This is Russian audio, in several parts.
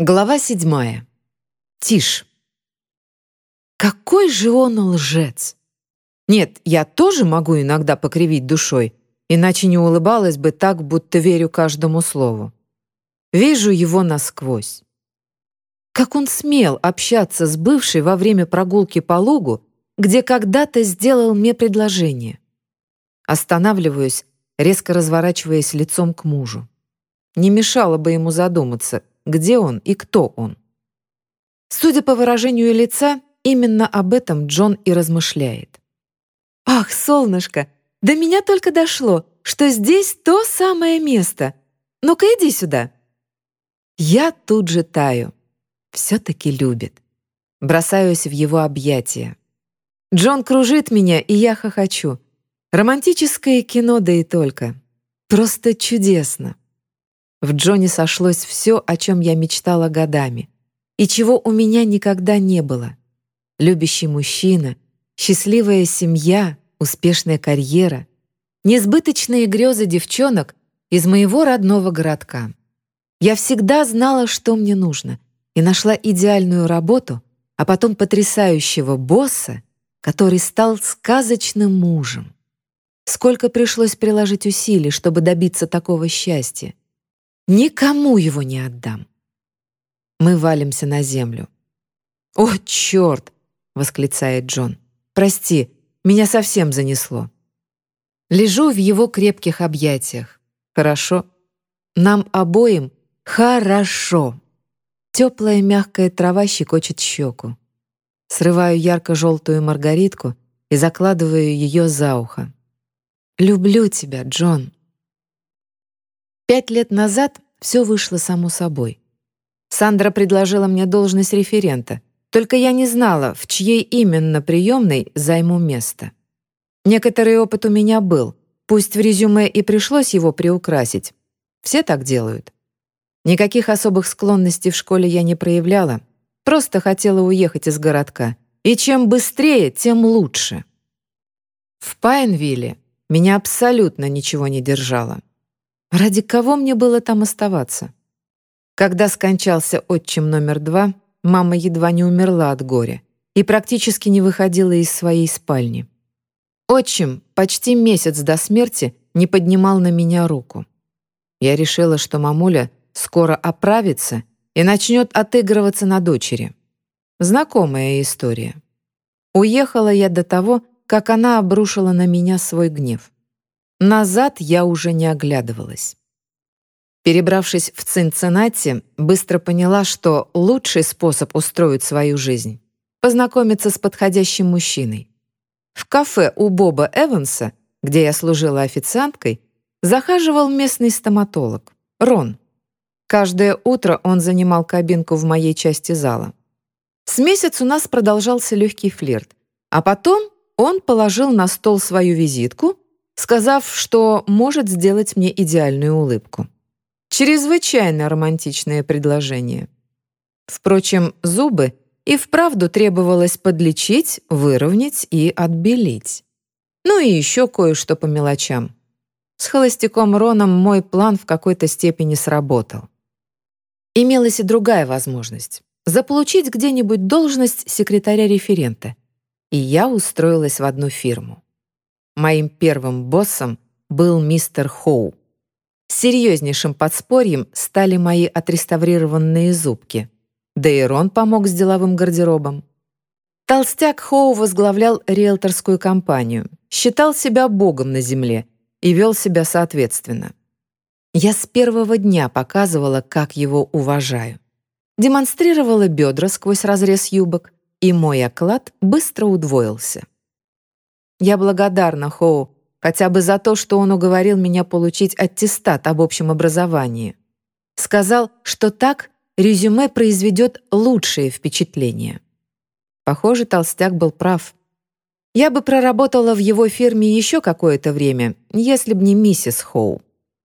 Глава седьмая. Тишь. Какой же он лжец! Нет, я тоже могу иногда покривить душой, иначе не улыбалась бы так, будто верю каждому слову. Вижу его насквозь. Как он смел общаться с бывшей во время прогулки по лугу, где когда-то сделал мне предложение. Останавливаюсь, резко разворачиваясь лицом к мужу. Не мешало бы ему задуматься — где он и кто он. Судя по выражению лица, именно об этом Джон и размышляет. «Ах, солнышко, до меня только дошло, что здесь то самое место. Ну-ка иди сюда». Я тут же таю. Все-таки любит. Бросаюсь в его объятия. Джон кружит меня, и я хохочу. Романтическое кино, да и только. Просто чудесно. В Джоне сошлось все, о чем я мечтала годами, и чего у меня никогда не было. Любящий мужчина, счастливая семья, успешная карьера, несбыточные грезы девчонок из моего родного городка. Я всегда знала, что мне нужно, и нашла идеальную работу, а потом потрясающего босса, который стал сказочным мужем. Сколько пришлось приложить усилий, чтобы добиться такого счастья. Никому его не отдам. Мы валимся на землю. «О, черт!» — восклицает Джон. «Прости, меня совсем занесло». Лежу в его крепких объятиях. Хорошо. Нам обоим хорошо. Теплая мягкая трава щекочет щеку. Срываю ярко-желтую маргаритку и закладываю ее за ухо. «Люблю тебя, Джон». Пять лет назад все вышло само собой. Сандра предложила мне должность референта, только я не знала, в чьей именно приемной займу место. Некоторый опыт у меня был, пусть в резюме и пришлось его приукрасить. Все так делают. Никаких особых склонностей в школе я не проявляла, просто хотела уехать из городка. И чем быстрее, тем лучше. В Пайнвилле меня абсолютно ничего не держало. Ради кого мне было там оставаться? Когда скончался отчим номер два, мама едва не умерла от горя и практически не выходила из своей спальни. Отчим почти месяц до смерти не поднимал на меня руку. Я решила, что мамуля скоро оправится и начнет отыгрываться на дочери. Знакомая история. Уехала я до того, как она обрушила на меня свой гнев. Назад я уже не оглядывалась. Перебравшись в Цинциннати, быстро поняла, что лучший способ устроить свою жизнь — познакомиться с подходящим мужчиной. В кафе у Боба Эванса, где я служила официанткой, захаживал местный стоматолог, Рон. Каждое утро он занимал кабинку в моей части зала. С месяц у нас продолжался легкий флирт, а потом он положил на стол свою визитку сказав, что может сделать мне идеальную улыбку. Чрезвычайно романтичное предложение. Впрочем, зубы и вправду требовалось подлечить, выровнять и отбелить. Ну и еще кое-что по мелочам. С холостяком Роном мой план в какой-то степени сработал. Имелась и другая возможность — заполучить где-нибудь должность секретаря-референта. И я устроилась в одну фирму. Моим первым боссом был мистер Хоу. Серьезнейшим подспорьем стали мои отреставрированные зубки. Да и Рон помог с деловым гардеробом. Толстяк Хоу возглавлял риэлторскую компанию, считал себя богом на земле и вел себя соответственно. Я с первого дня показывала, как его уважаю. Демонстрировала бедра сквозь разрез юбок, и мой оклад быстро удвоился. Я благодарна Хоу хотя бы за то, что он уговорил меня получить аттестат об общем образовании. Сказал, что так резюме произведет лучшее впечатление. Похоже, толстяк был прав. Я бы проработала в его фирме еще какое-то время, если б не миссис Хоу.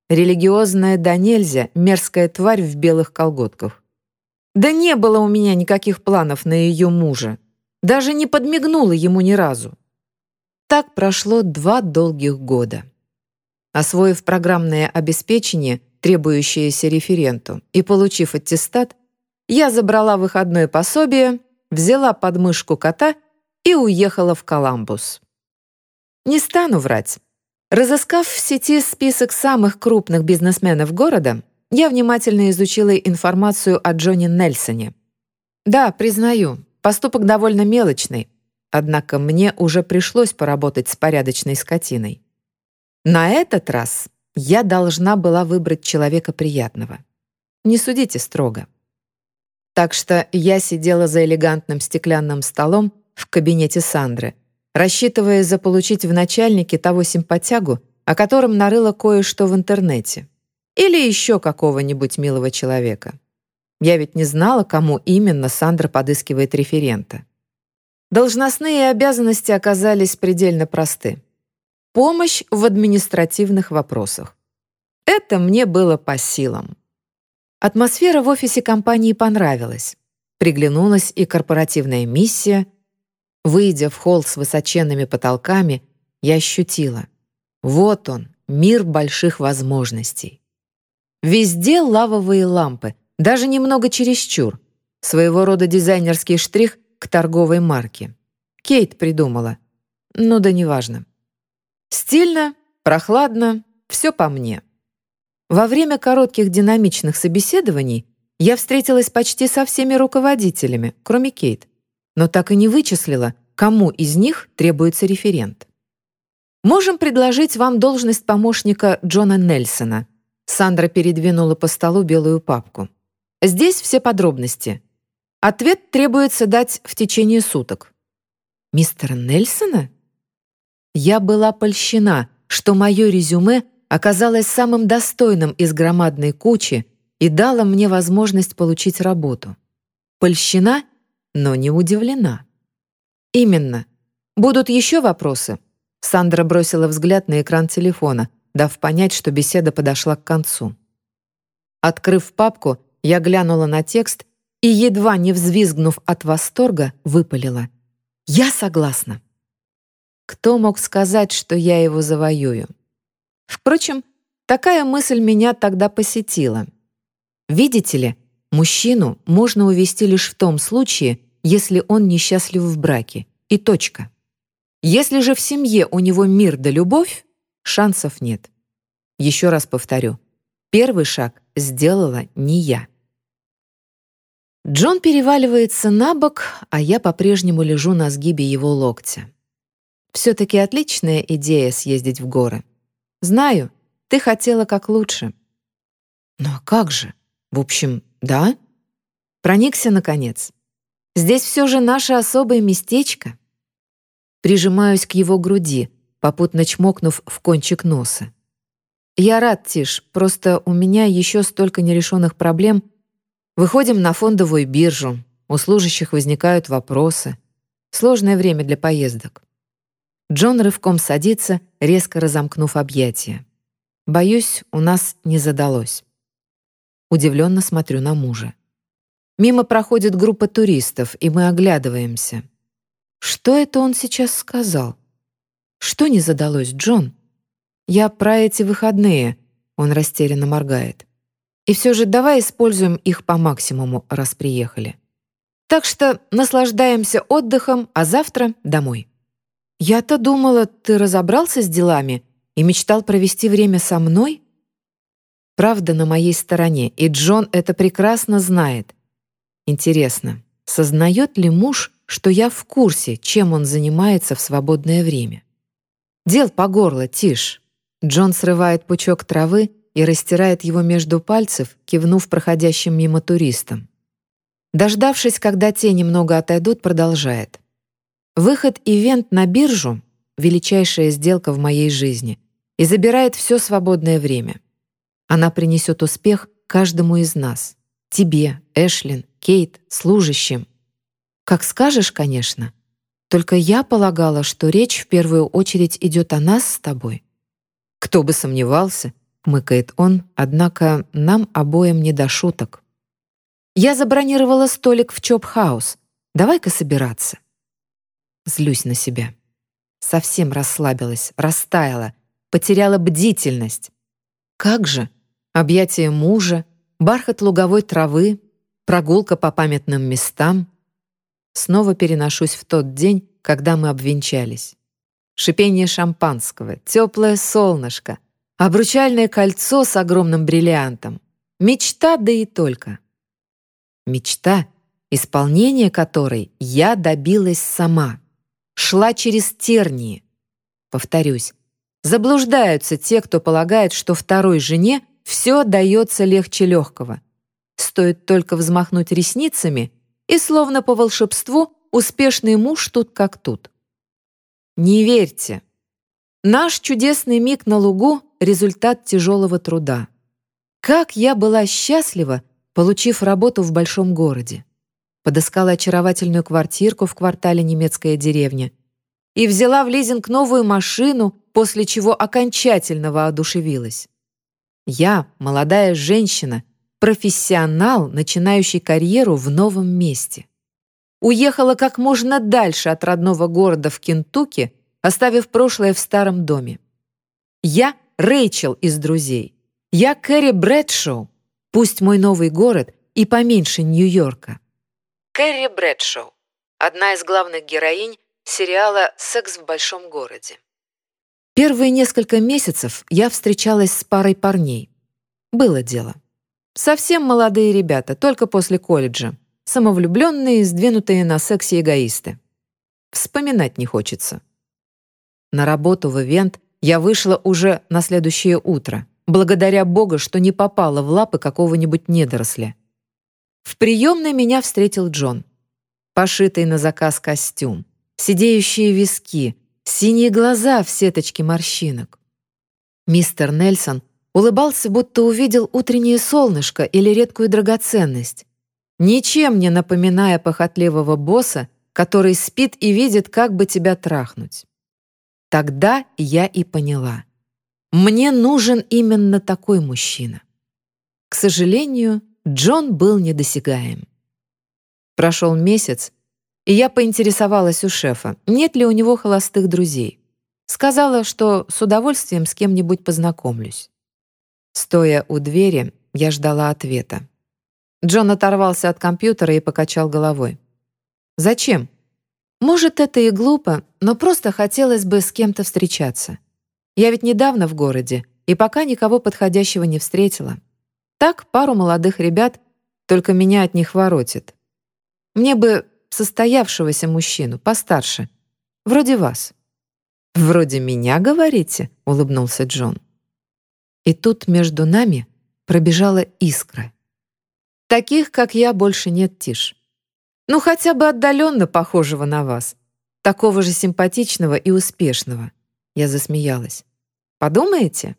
Религиозная да нельзя, мерзкая тварь в белых колготках. Да не было у меня никаких планов на ее мужа. Даже не подмигнула ему ни разу. Так прошло два долгих года. Освоив программное обеспечение, требующееся референту, и получив аттестат, я забрала выходное пособие, взяла подмышку кота и уехала в Коламбус. Не стану врать. Разыскав в сети список самых крупных бизнесменов города, я внимательно изучила информацию о Джонни Нельсоне. Да, признаю, поступок довольно мелочный, однако мне уже пришлось поработать с порядочной скотиной. На этот раз я должна была выбрать человека приятного. Не судите строго. Так что я сидела за элегантным стеклянным столом в кабинете Сандры, рассчитывая заполучить в начальнике того симпатягу, о котором нарыла кое-что в интернете. Или еще какого-нибудь милого человека. Я ведь не знала, кому именно Сандра подыскивает референта. Должностные обязанности оказались предельно просты. Помощь в административных вопросах. Это мне было по силам. Атмосфера в офисе компании понравилась. Приглянулась и корпоративная миссия. Выйдя в холл с высоченными потолками, я ощутила. Вот он, мир больших возможностей. Везде лавовые лампы, даже немного чересчур. Своего рода дизайнерский штрих к торговой марке. Кейт придумала. Ну да неважно. Стильно, прохладно, все по мне. Во время коротких динамичных собеседований я встретилась почти со всеми руководителями, кроме Кейт, но так и не вычислила, кому из них требуется референт. Можем предложить вам должность помощника Джона Нельсона. Сандра передвинула по столу белую папку. Здесь все подробности. Ответ требуется дать в течение суток. Мистера Нельсона? Я была польщена, что мое резюме оказалась самым достойным из громадной кучи и дала мне возможность получить работу. Польщена, но не удивлена. «Именно. Будут еще вопросы?» Сандра бросила взгляд на экран телефона, дав понять, что беседа подошла к концу. Открыв папку, я глянула на текст и, едва не взвизгнув от восторга, выпалила. «Я согласна». Кто мог сказать, что я его завоюю? Впрочем, такая мысль меня тогда посетила. Видите ли, мужчину можно увести лишь в том случае, если он несчастлив в браке. И точка. Если же в семье у него мир да любовь, шансов нет. Еще раз повторю, первый шаг сделала не я. Джон переваливается на бок, а я по-прежнему лежу на сгибе его локтя. Все-таки отличная идея съездить в горы. Знаю, ты хотела как лучше. А как же? В общем, да? Проникся, наконец. Здесь все же наше особое местечко. Прижимаюсь к его груди, попутно чмокнув в кончик носа. Я рад, Тиш, просто у меня еще столько нерешенных проблем. Выходим на фондовую биржу, у служащих возникают вопросы. Сложное время для поездок. Джон рывком садится, резко разомкнув объятия. Боюсь, у нас не задалось. Удивленно смотрю на мужа. Мимо проходит группа туристов, и мы оглядываемся. Что это он сейчас сказал? Что не задалось, Джон? Я про эти выходные, он растерянно моргает. И все же давай используем их по максимуму, раз приехали. Так что наслаждаемся отдыхом, а завтра домой. «Я-то думала, ты разобрался с делами и мечтал провести время со мной?» Правда на моей стороне, и Джон это прекрасно знает. Интересно, сознает ли муж, что я в курсе, чем он занимается в свободное время? «Дел по горло, тишь!» Джон срывает пучок травы и растирает его между пальцев, кивнув проходящим мимо туристам. Дождавшись, когда те немного отойдут, продолжает. Выход-ивент на биржу — величайшая сделка в моей жизни и забирает все свободное время. Она принесет успех каждому из нас. Тебе, Эшлин, Кейт, служащим. Как скажешь, конечно. Только я полагала, что речь в первую очередь идет о нас с тобой. Кто бы сомневался, хмыкает он, однако нам обоим не до шуток. Я забронировала столик в Чоп-хаус. Давай-ка собираться. Злюсь на себя. Совсем расслабилась, растаяла, потеряла бдительность. Как же? Объятия мужа, бархат луговой травы, прогулка по памятным местам. Снова переношусь в тот день, когда мы обвенчались. Шипение шампанского, теплое солнышко, обручальное кольцо с огромным бриллиантом. Мечта, да и только. Мечта, исполнение которой я добилась сама. Шла через тернии. Повторюсь, заблуждаются те, кто полагает, что второй жене все дается легче легкого. Стоит только взмахнуть ресницами, и словно по волшебству успешный муж тут как тут. Не верьте. Наш чудесный миг на лугу — результат тяжелого труда. Как я была счастлива, получив работу в большом городе. Подыскала очаровательную квартирку в квартале «Немецкая деревня» и взяла в лизинг новую машину, после чего окончательно воодушевилась. Я, молодая женщина, профессионал, начинающий карьеру в новом месте. Уехала как можно дальше от родного города в Кентукки, оставив прошлое в старом доме. Я Рэйчел из «Друзей». Я Кэрри Брэдшоу, пусть мой новый город и поменьше Нью-Йорка. Кэрри Брэдшоу — одна из главных героинь сериала «Секс в большом городе». Первые несколько месяцев я встречалась с парой парней. Было дело. Совсем молодые ребята, только после колледжа. Самовлюбленные, сдвинутые на сексе эгоисты. Вспоминать не хочется. На работу в ивент я вышла уже на следующее утро, благодаря Богу, что не попала в лапы какого-нибудь недоросля. В приемной меня встретил Джон. Пошитый на заказ костюм, сидеющие виски, синие глаза в сеточке морщинок. Мистер Нельсон улыбался, будто увидел утреннее солнышко или редкую драгоценность, ничем не напоминая похотливого босса, который спит и видит, как бы тебя трахнуть. Тогда я и поняла. Мне нужен именно такой мужчина. К сожалению, Джон был недосягаем. Прошел месяц, и я поинтересовалась у шефа, нет ли у него холостых друзей. Сказала, что с удовольствием с кем-нибудь познакомлюсь. Стоя у двери, я ждала ответа. Джон оторвался от компьютера и покачал головой. «Зачем?» «Может, это и глупо, но просто хотелось бы с кем-то встречаться. Я ведь недавно в городе, и пока никого подходящего не встретила. Так, пару молодых ребят, только меня от них воротит. Мне бы состоявшегося мужчину, постарше, вроде вас». «Вроде меня, говорите?» — улыбнулся Джон. И тут между нами пробежала искра. Таких, как я, больше нет, Тиш. Ну, хотя бы отдаленно похожего на вас. Такого же симпатичного и успешного. Я засмеялась. Подумаете?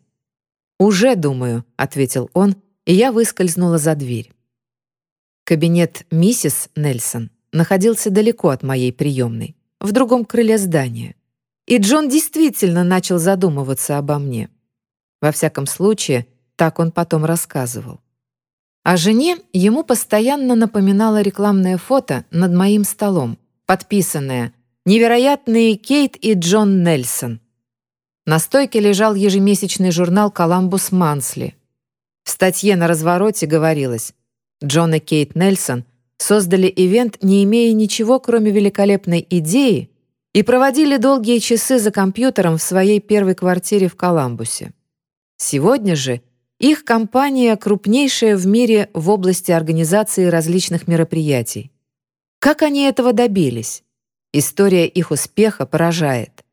Уже думаю, ответил он, и я выскользнула за дверь. Кабинет миссис Нельсон находился далеко от моей приемной, в другом крыле здания. И Джон действительно начал задумываться обо мне. Во всяком случае, так он потом рассказывал. О жене ему постоянно напоминало рекламное фото над моим столом, подписанное «Невероятные Кейт и Джон Нельсон». На стойке лежал ежемесячный журнал «Коламбус Мансли». В статье на развороте говорилось «Джон и Кейт Нельсон создали ивент, не имея ничего, кроме великолепной идеи, и проводили долгие часы за компьютером в своей первой квартире в Коламбусе. Сегодня же их компания крупнейшая в мире в области организации различных мероприятий. Как они этого добились? История их успеха поражает.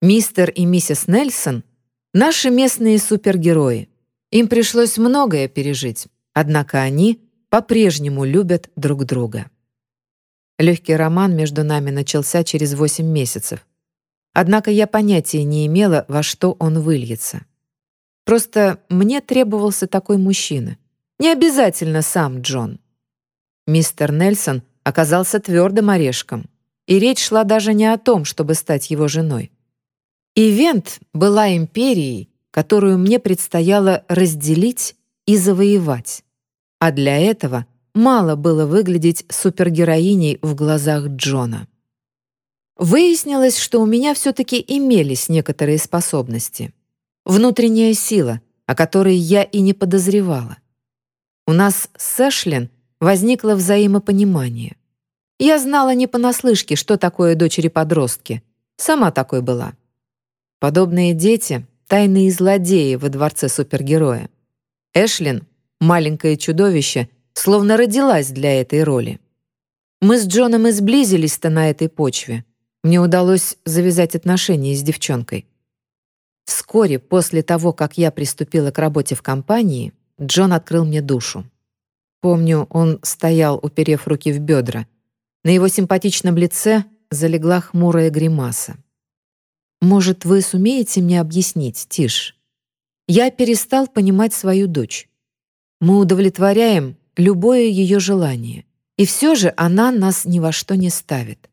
Мистер и миссис Нельсон — наши местные супергерои. Им пришлось многое пережить, однако они по-прежнему любят друг друга. Легкий роман между нами начался через 8 месяцев. Однако я понятия не имела, во что он выльется. Просто мне требовался такой мужчина. Не обязательно сам Джон. Мистер Нельсон оказался твердым орешком, и речь шла даже не о том, чтобы стать его женой. Ивент была империей, которую мне предстояло разделить и завоевать. А для этого мало было выглядеть супергероиней в глазах Джона. Выяснилось, что у меня все-таки имелись некоторые способности — Внутренняя сила, о которой я и не подозревала. У нас с Эшлин возникло взаимопонимание. Я знала не понаслышке, что такое дочери-подростки. Сама такой была. Подобные дети — тайные злодеи во дворце супергероя. Эшлин, маленькое чудовище, словно родилась для этой роли. Мы с Джоном и сблизились-то на этой почве. Мне удалось завязать отношения с девчонкой. Вскоре после того, как я приступила к работе в компании, Джон открыл мне душу. Помню, он стоял, уперев руки в бедра. На его симпатичном лице залегла хмурая гримаса. «Может, вы сумеете мне объяснить, Тиш? Я перестал понимать свою дочь. Мы удовлетворяем любое ее желание, и все же она нас ни во что не ставит».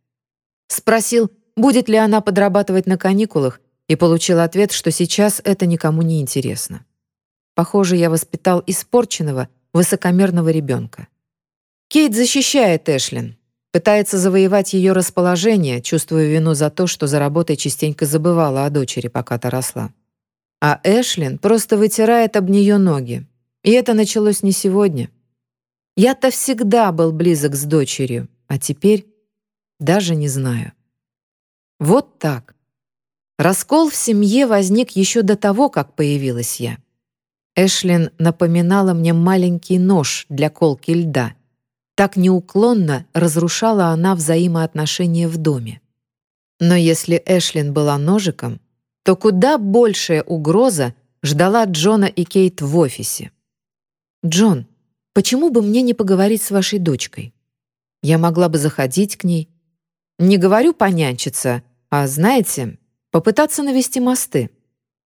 Спросил, будет ли она подрабатывать на каникулах, и получил ответ, что сейчас это никому не интересно. Похоже, я воспитал испорченного, высокомерного ребенка. Кейт защищает Эшлин, пытается завоевать ее расположение, чувствуя вину за то, что за работой частенько забывала о дочери, пока та росла. А Эшлин просто вытирает об нее ноги. И это началось не сегодня. Я-то всегда был близок с дочерью, а теперь даже не знаю. Вот так. Раскол в семье возник еще до того, как появилась я. Эшлин напоминала мне маленький нож для колки льда. Так неуклонно разрушала она взаимоотношения в доме. Но если Эшлин была ножиком, то куда большая угроза ждала Джона и Кейт в офисе. «Джон, почему бы мне не поговорить с вашей дочкой? Я могла бы заходить к ней. Не говорю понянчиться, а, знаете, Попытаться навести мосты.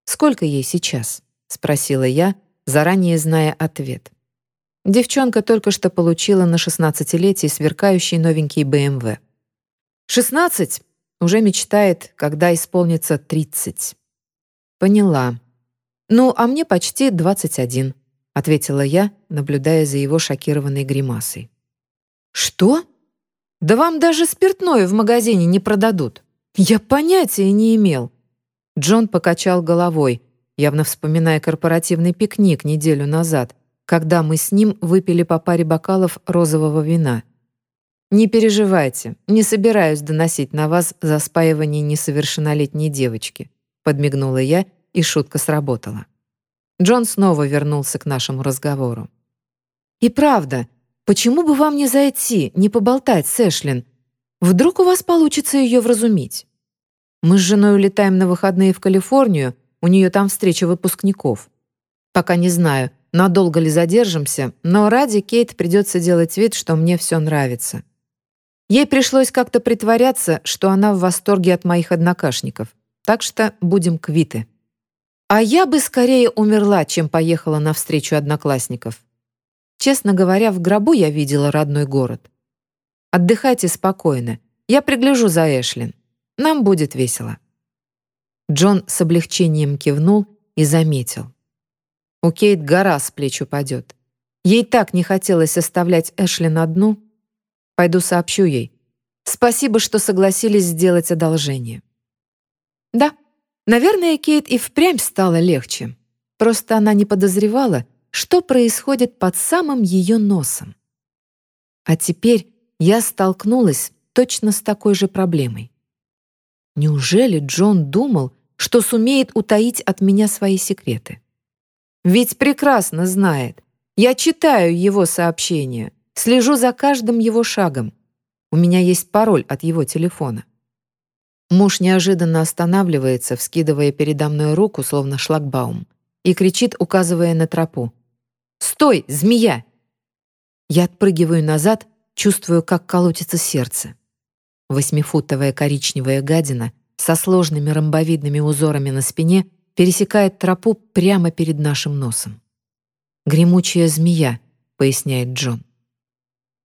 Сколько ей сейчас? спросила я, заранее зная ответ. Девчонка только что получила на шестнадцатилетие сверкающий новенький БМВ. Шестнадцать уже мечтает, когда исполнится тридцать. Поняла. Ну, а мне почти двадцать один, ответила я, наблюдая за его шокированной гримасой. Что? Да вам даже спиртное в магазине не продадут. «Я понятия не имел». Джон покачал головой, явно вспоминая корпоративный пикник неделю назад, когда мы с ним выпили по паре бокалов розового вина. «Не переживайте, не собираюсь доносить на вас за спаивание несовершеннолетней девочки», подмигнула я, и шутка сработала. Джон снова вернулся к нашему разговору. «И правда, почему бы вам не зайти, не поболтать с Эшлин? Вдруг у вас получится ее вразумить? Мы с женой улетаем на выходные в Калифорнию, у нее там встреча выпускников. Пока не знаю, надолго ли задержимся, но ради Кейт придется делать вид, что мне все нравится. Ей пришлось как-то притворяться, что она в восторге от моих однокашников, так что будем квиты. А я бы скорее умерла, чем поехала на встречу одноклассников. Честно говоря, в гробу я видела родной город. Отдыхайте спокойно. Я пригляжу за Эшлин. Нам будет весело». Джон с облегчением кивнул и заметил. У Кейт гора с плеч упадет. Ей так не хотелось оставлять Эшлин одну. Пойду сообщу ей. Спасибо, что согласились сделать одолжение. Да, наверное, Кейт и впрямь стало легче. Просто она не подозревала, что происходит под самым ее носом. А теперь я столкнулась точно с такой же проблемой. Неужели Джон думал, что сумеет утаить от меня свои секреты? Ведь прекрасно знает. Я читаю его сообщения, слежу за каждым его шагом. У меня есть пароль от его телефона. Муж неожиданно останавливается, вскидывая передо мной руку, словно шлагбаум, и кричит, указывая на тропу. «Стой, змея!» Я отпрыгиваю назад, чувствую, как колотится сердце. Восьмифутовая коричневая гадина со сложными ромбовидными узорами на спине пересекает тропу прямо перед нашим носом. «Гремучая змея», — поясняет Джон.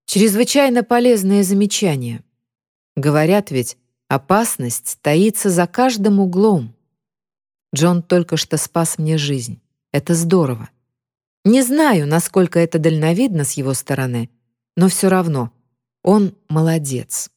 Чрезвычайно полезное замечание. Говорят ведь, опасность таится за каждым углом. Джон только что спас мне жизнь. Это здорово. Не знаю, насколько это дальновидно с его стороны, но все равно он молодец.